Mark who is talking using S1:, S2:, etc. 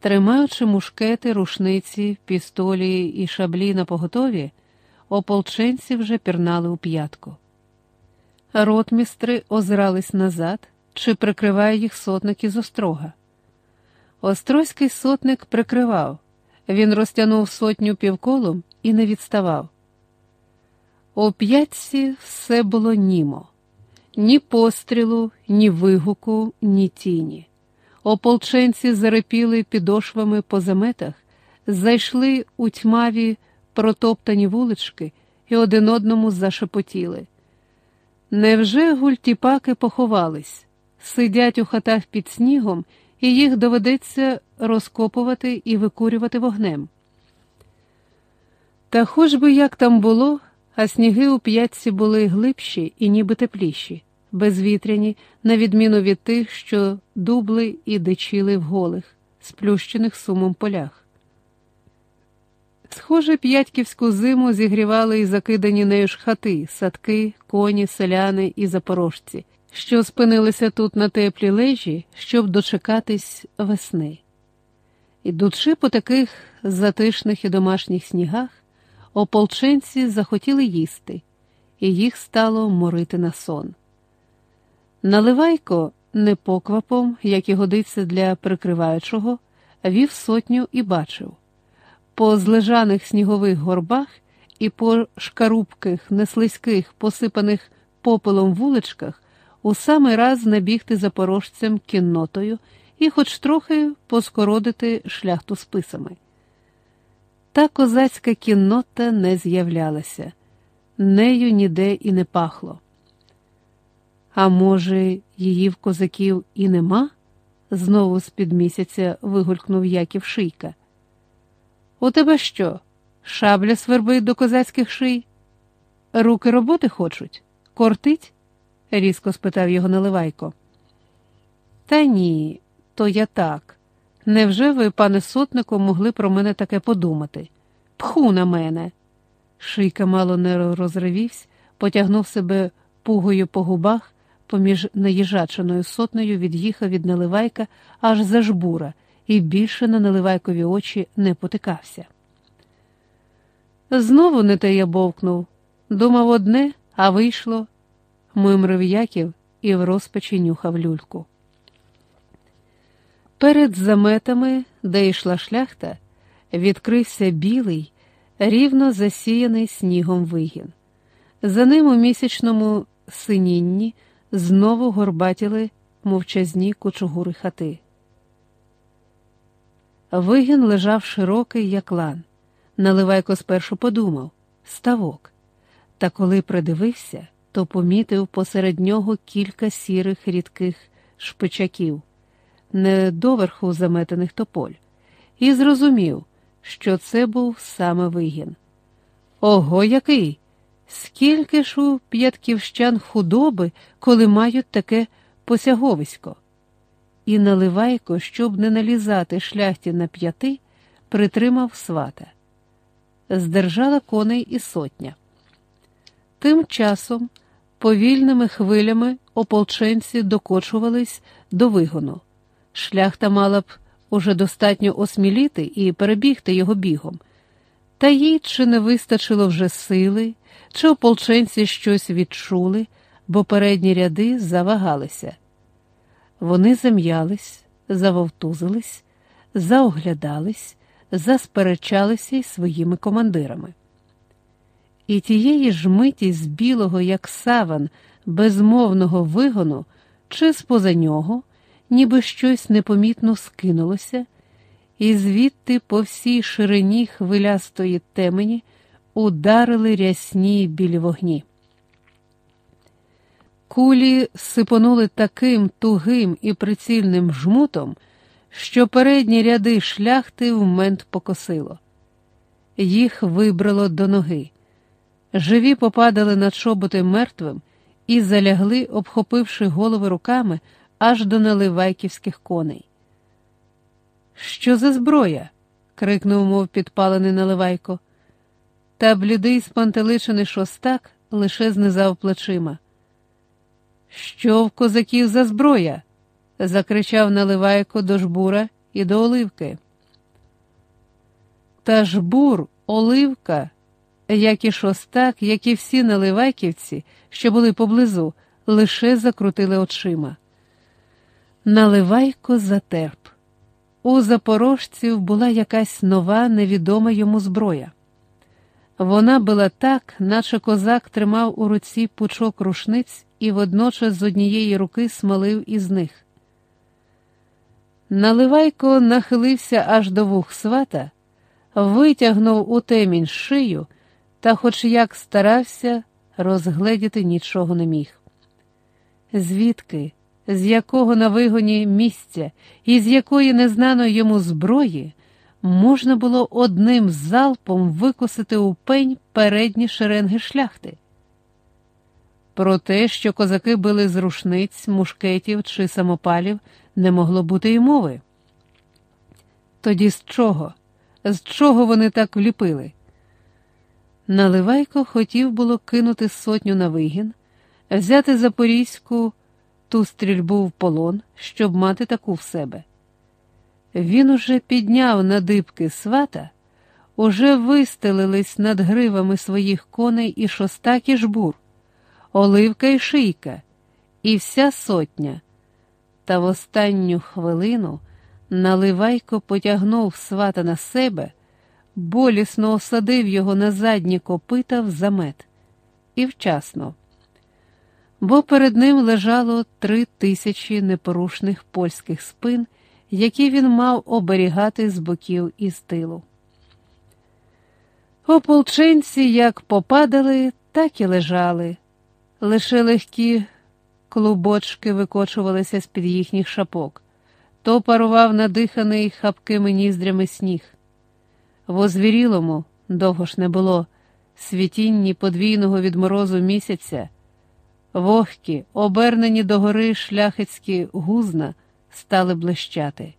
S1: Тримаючи мушкети, рушниці, пістолі і шаблі на поготові, ополченці вже пірнали у п'ятку. Ротмістри озирались назад, чи прикриває їх сотник із острога. Острозький сотник прикривав, він розтягнув сотню півколом і не відставав. У п'ятці все було німо, ні пострілу, ні вигуку, ні тіні. Ополченці зарепіли підошвами по заметах, зайшли у тьмаві протоптані вулички і один одному зашепотіли. Невже гультіпаки поховались, сидять у хатах під снігом, і їх доведеться розкопувати і викурювати вогнем? Та хоч би як там було, а сніги у п'ятці були глибші і ніби тепліші безвітряні, на відміну від тих, що дубли і дичили в голих, сплющених сумом полях. Схоже, п'ятьківську зиму зігрівали і закидані нею ж хати, садки, коні, селяни і запорожці, що спинилися тут на теплі лежі, щоб дочекатись весни. Ідучи по таких затишних і домашніх снігах, ополченці захотіли їсти, і їх стало морити на сон. Наливайко не поквапом, як і годиться для прикриваючого, вів сотню і бачив. По злежаних снігових горбах і по шкарубких, неслизьких, посипаних попелом вуличках у самий раз набігти запорожцям кіннотою і хоч трохи поскородити шляхту списами. Та козацька кіннота не з'являлася, нею ніде і не пахло. А може, її в козаків і нема? знову з під місяця вигулькнув Яків шийка. У тебе що? Шабля свербить до козацьких ший? Руки роботи хочуть? Кортить? різко спитав його Наливайко. Та ні, то я так. Невже ви, пане сотнику, могли про мене таке подумати? Пху на мене. Шийка мало не розривівся, потягнув себе пугою по губах поміж наїжаченою сотнею від'їхав від наливайка аж за жбура і більше на наливайкові очі не потикався. Знову не те я бовкнув. Думав одне, а вийшло, мимрив Яків і в розпачі нюхав люльку. Перед заметами, де йшла шляхта, відкрився білий, рівно засіяний снігом вигін. За ним у місячному синінні знову горбатіли мовчазні кучугури хати. Вигін лежав широкий, як лан. Наливайко спершу подумав ставок. Та коли придивився, то помітив посеред нього кілька сірих рідких шпичаків, не доверху заметених тополь, і зрозумів, що це був саме вигін. Ого, який! Скільки ж у п'ятківщан худоби, коли мають таке посяговисько? І наливайко, щоб не налізати шляхті на п'яти, притримав свата. Здержала коней і сотня. Тим часом повільними хвилями ополченці докочувались до вигону. Шляхта мала б уже достатньо осміліти і перебігти його бігом. Та їй чи не вистачило вже сили, чи ополченці щось відчули, бо передні ряди завагалися. Вони зам'ялись, завовтузились, заоглядались, засперечалися й своїми командирами. І тієї ж миті з білого, як саван, безмовного вигону, чи споза нього, ніби щось непомітно скинулося і звідти по всій ширині хвилястої темені ударили рясні білі вогні. Кулі сипонули таким тугим і прицільним жмутом, що передні ряди шляхти вмент покосило. Їх вибрало до ноги. Живі попадали на чоботи мертвим і залягли, обхопивши голови руками аж до наливайківських коней. Що за зброя? крикнув, мов підпалений наливайко. Та блідий спантеличений шостак лише знизав плечима. Що в козаків за зброя? закричав наливайко до жбура і до оливки. Та жбур, оливка, як і шостак, як і всі наливайківці, що були поблизу, лише закрутили очима. Наливайко затерп. У запорожців була якась нова невідома йому зброя. Вона була так, наче козак тримав у руці пучок рушниць і водночас з однієї руки смолив із них. Наливайко нахилився аж до вух свата, витягнув у темінь шию та, хоч як старався, розгледіти нічого не міг. Звідки, з якого на вигоні місця і з якої незнаної йому зброї можна було одним залпом викосити у пень передні шеренги шляхти? Про те, що козаки били з рушниць, мушкетів чи самопалів, не могло бути й мови. Тоді з чого? З чого вони так вліпили? Наливайко хотів було кинути сотню на вигін, взяти Запорізьку ту стрільбу в полон, щоб мати таку в себе. Він уже підняв на дибки свата, уже вистелились над гривами своїх коней і шостак і жбур, оливка і шийка, і вся сотня. Та в останню хвилину наливайко потягнув свата на себе, болісно осадив його на задні копита в замет. І вчасно. Бо перед ним лежало три тисячі непорушних польських спин, які він мав оберігати з боків і з тилу. Ополченці як попадали, так і лежали, лише легкі клубочки викочувалися з-під їхніх шапок, то парував надиханий хапкими ніздрями сніг. В озвірілому, довго ж не було, світінні подвійного від морозу місяця, вогкі, обернені догори шляхетські гузна стали блищати.